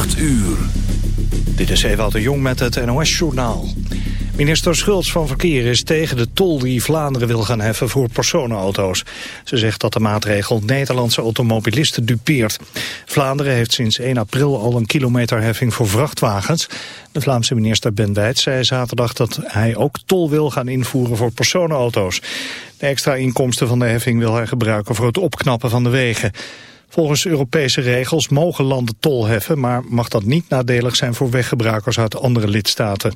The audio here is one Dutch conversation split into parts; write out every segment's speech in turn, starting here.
8 uur. Dit is Ewout de Jong met het NOS-journaal. Minister Schultz van Verkeer is tegen de tol die Vlaanderen wil gaan heffen voor personenauto's. Ze zegt dat de maatregel Nederlandse automobilisten dupeert. Vlaanderen heeft sinds 1 april al een kilometerheffing voor vrachtwagens. De Vlaamse minister Ben Wijt zei zaterdag dat hij ook tol wil gaan invoeren voor personenauto's. De extra inkomsten van de heffing wil hij gebruiken voor het opknappen van de wegen. Volgens Europese regels mogen landen tol heffen, maar mag dat niet nadelig zijn voor weggebruikers uit andere lidstaten.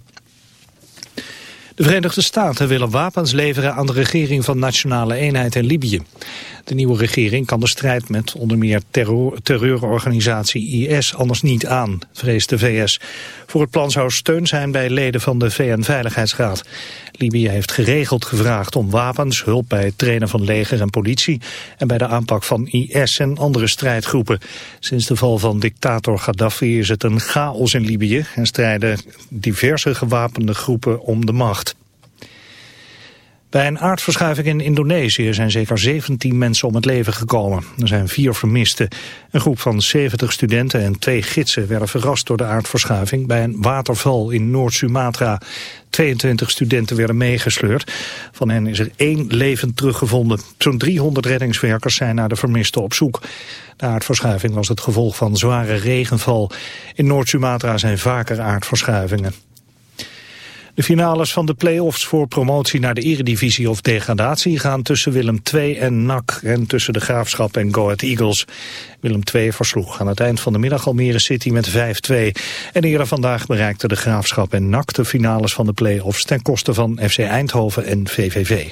De Verenigde Staten willen wapens leveren aan de regering van Nationale Eenheid in Libië. De nieuwe regering kan de strijd met onder meer terreurorganisatie IS anders niet aan, vreest de VS. Voor het plan zou steun zijn bij leden van de VN-veiligheidsraad. Libië heeft geregeld gevraagd om wapens, hulp bij het trainen van leger en politie en bij de aanpak van IS en andere strijdgroepen. Sinds de val van dictator Gaddafi is het een chaos in Libië en strijden diverse gewapende groepen om de macht. Bij een aardverschuiving in Indonesië zijn zeker 17 mensen om het leven gekomen. Er zijn vier vermisten. Een groep van 70 studenten en twee gidsen werden verrast door de aardverschuiving bij een waterval in Noord-Sumatra. 22 studenten werden meegesleurd. Van hen is er één levend teruggevonden. Zo'n 300 reddingswerkers zijn naar de vermisten op zoek. De aardverschuiving was het gevolg van zware regenval. In Noord-Sumatra zijn vaker aardverschuivingen. De finales van de play-offs voor promotie naar de eredivisie of degradatie gaan tussen Willem II en NAC en tussen de Graafschap en Go Ahead Eagles. Willem II versloeg aan het eind van de middag Almere City met 5-2. En eerder vandaag bereikten de Graafschap en NAC de finales van de play-offs ten koste van FC Eindhoven en VVV.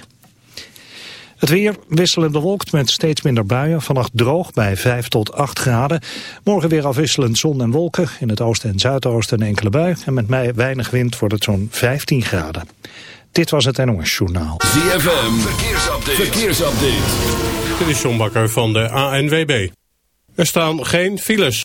Het weer wisselend bewolkt met steeds minder buien. Vannacht droog bij 5 tot 8 graden. Morgen weer afwisselend zon en wolken. In het oosten en zuidoosten een enkele bui. En met mij weinig wind wordt het zo'n 15 graden. Dit was het NOS Journaal. ZFM, verkeersupdate. verkeersupdate. Dit is John Bakker van de ANWB. Er staan geen files.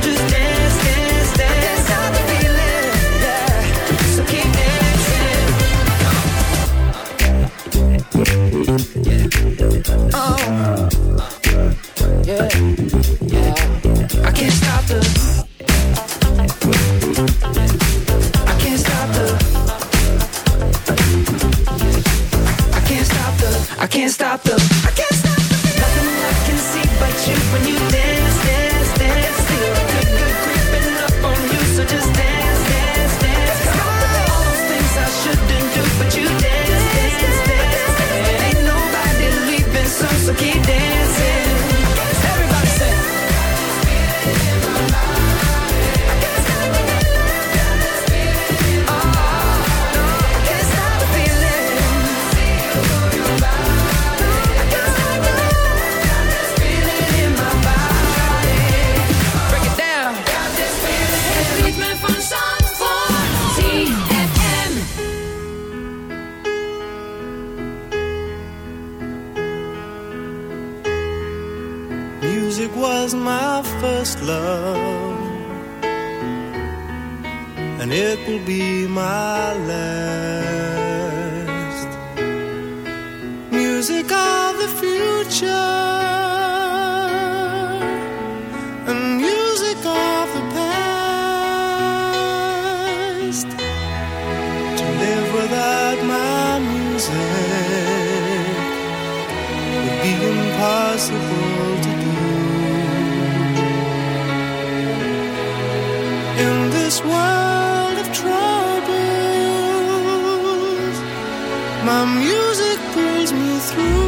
just impossible to do. In this world of troubles, my music pulls me through.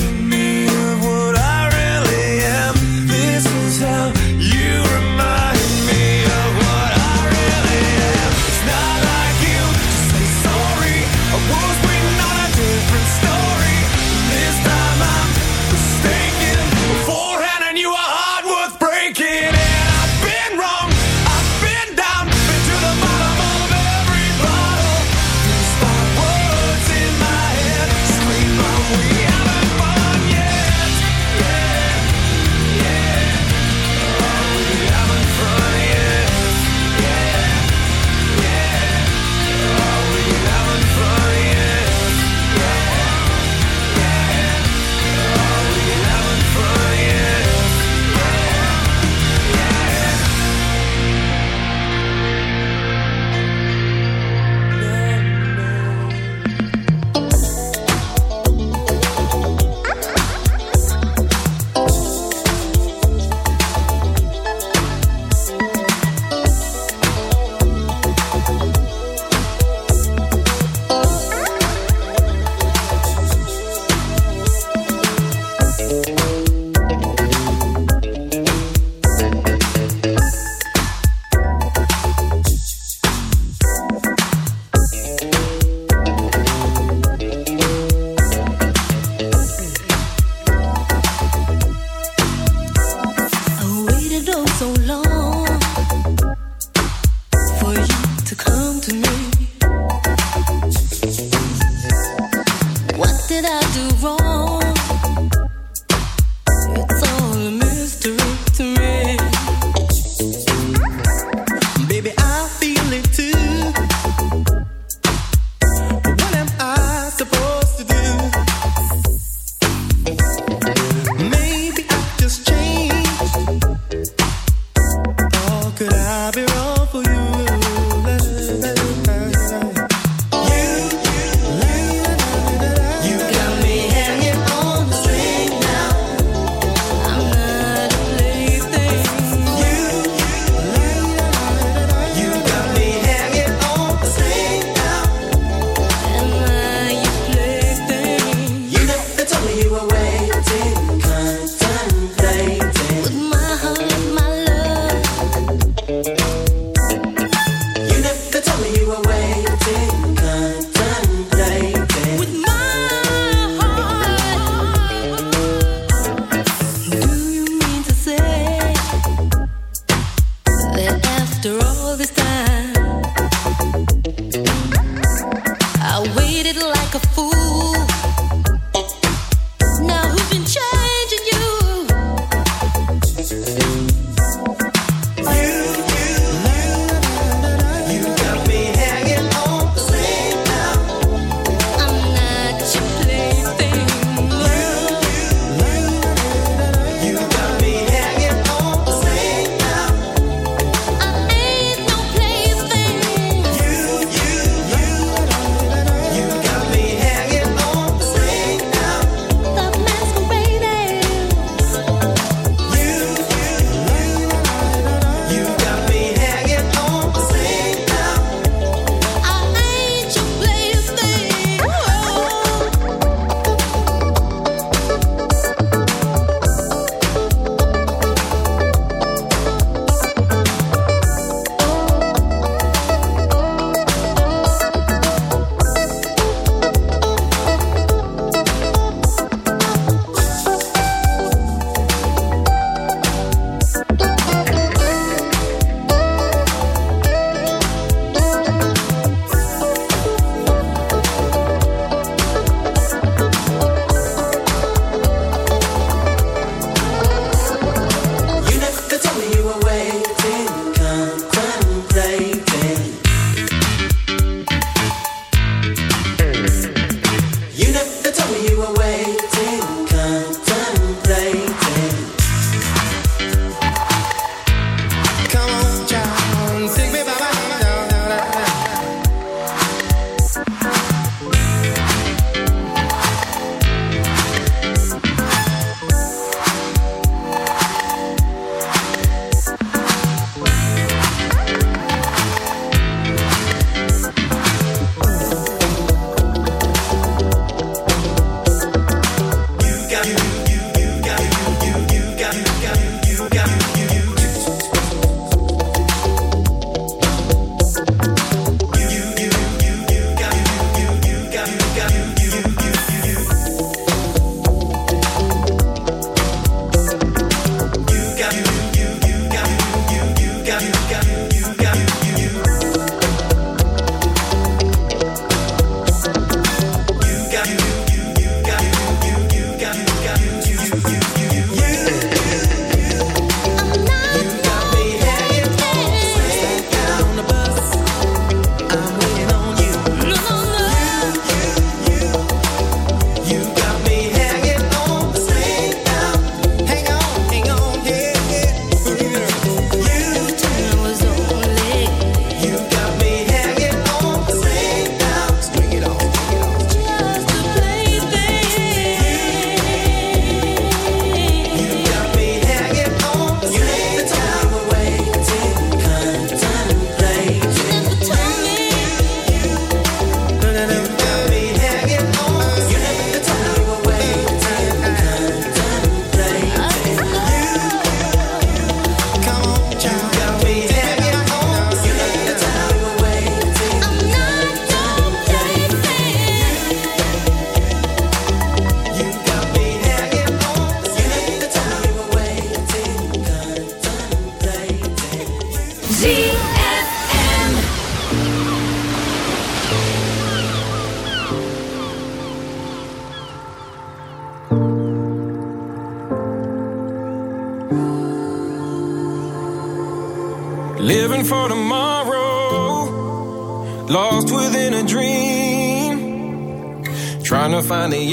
I do wrong?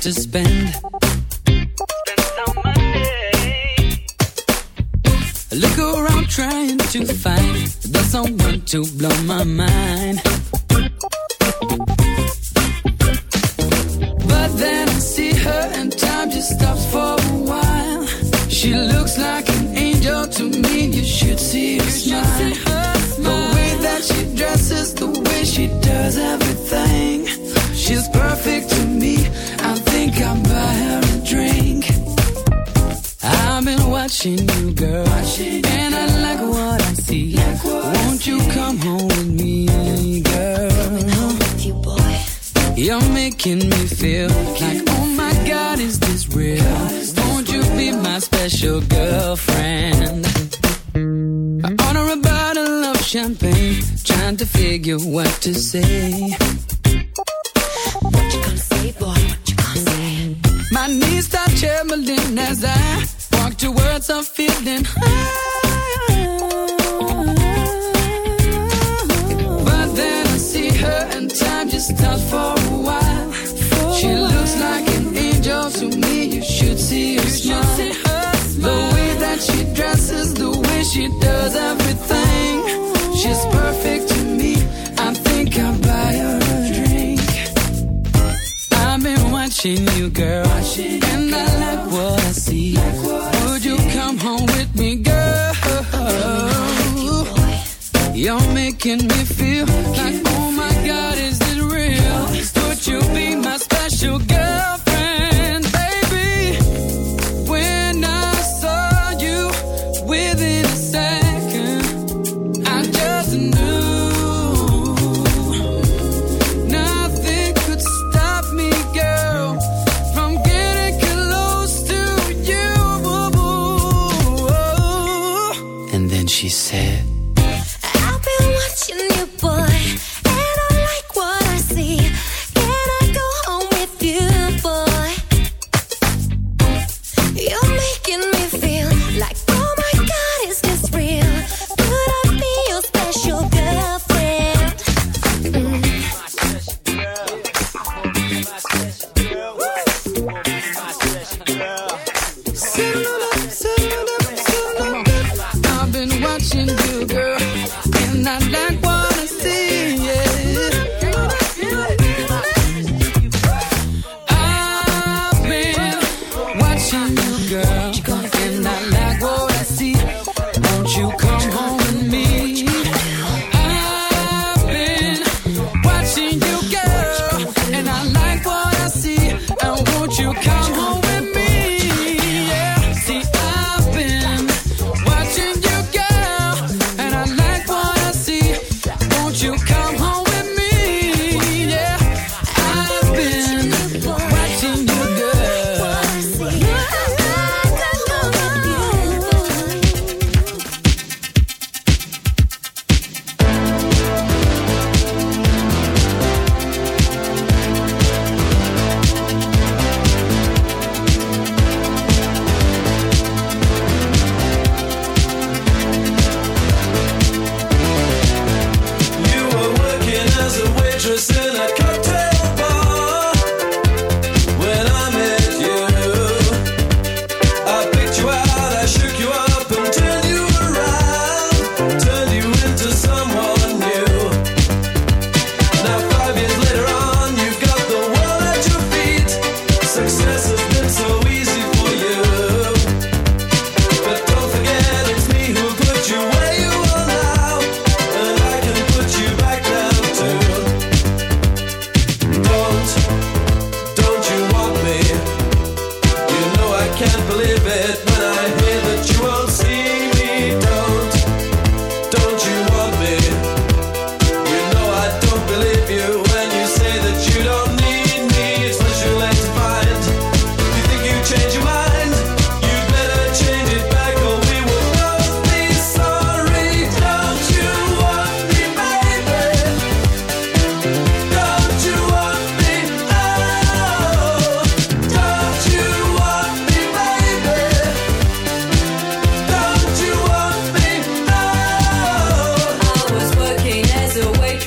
to spend. I look around trying to find the someone to blow my mind. making me feel like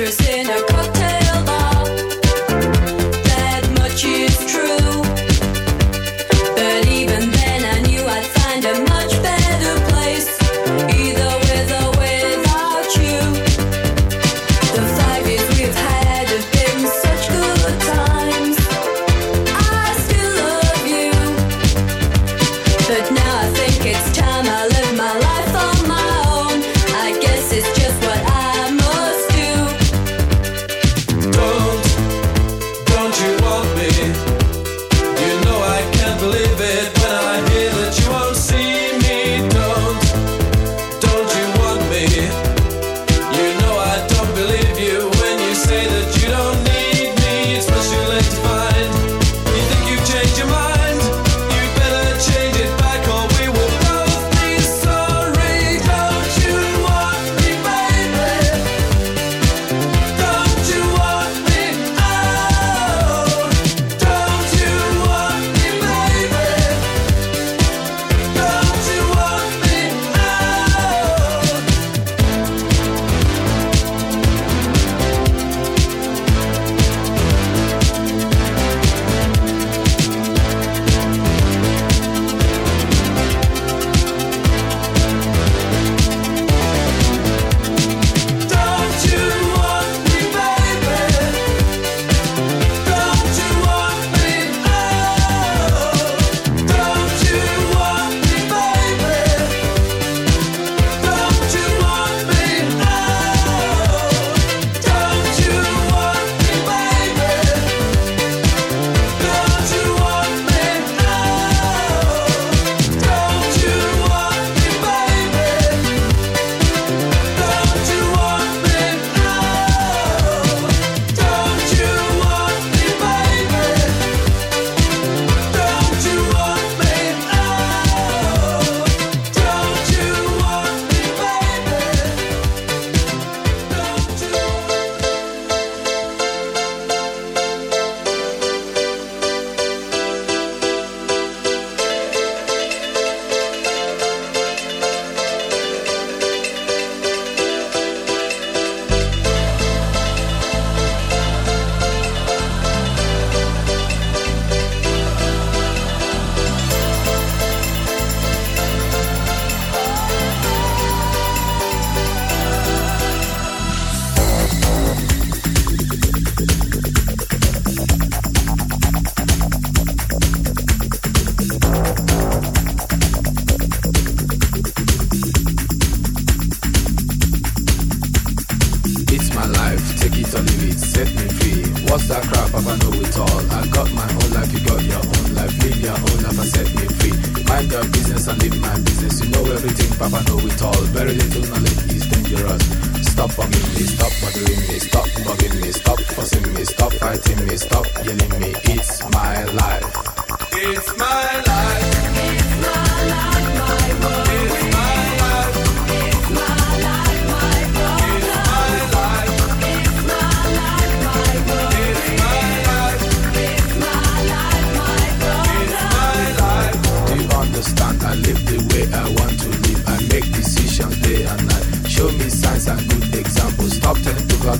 interest in a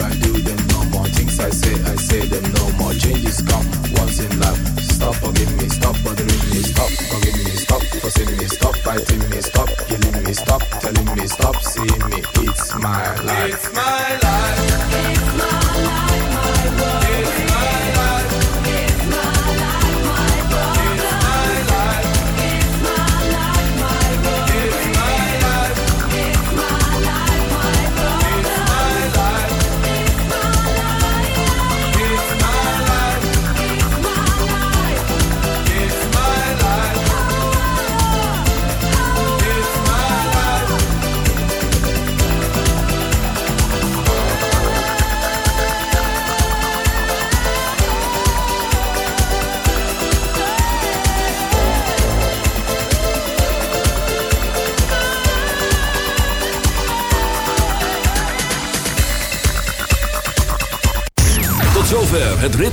I do.